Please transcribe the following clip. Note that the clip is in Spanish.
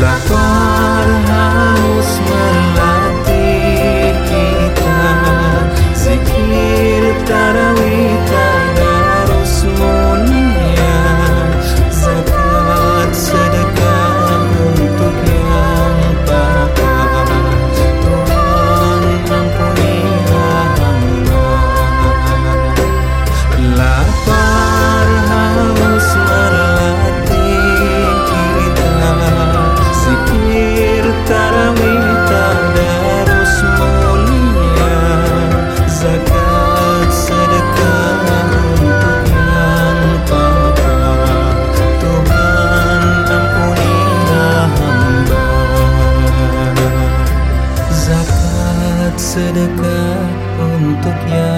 la forja oscura. dekat untuk yang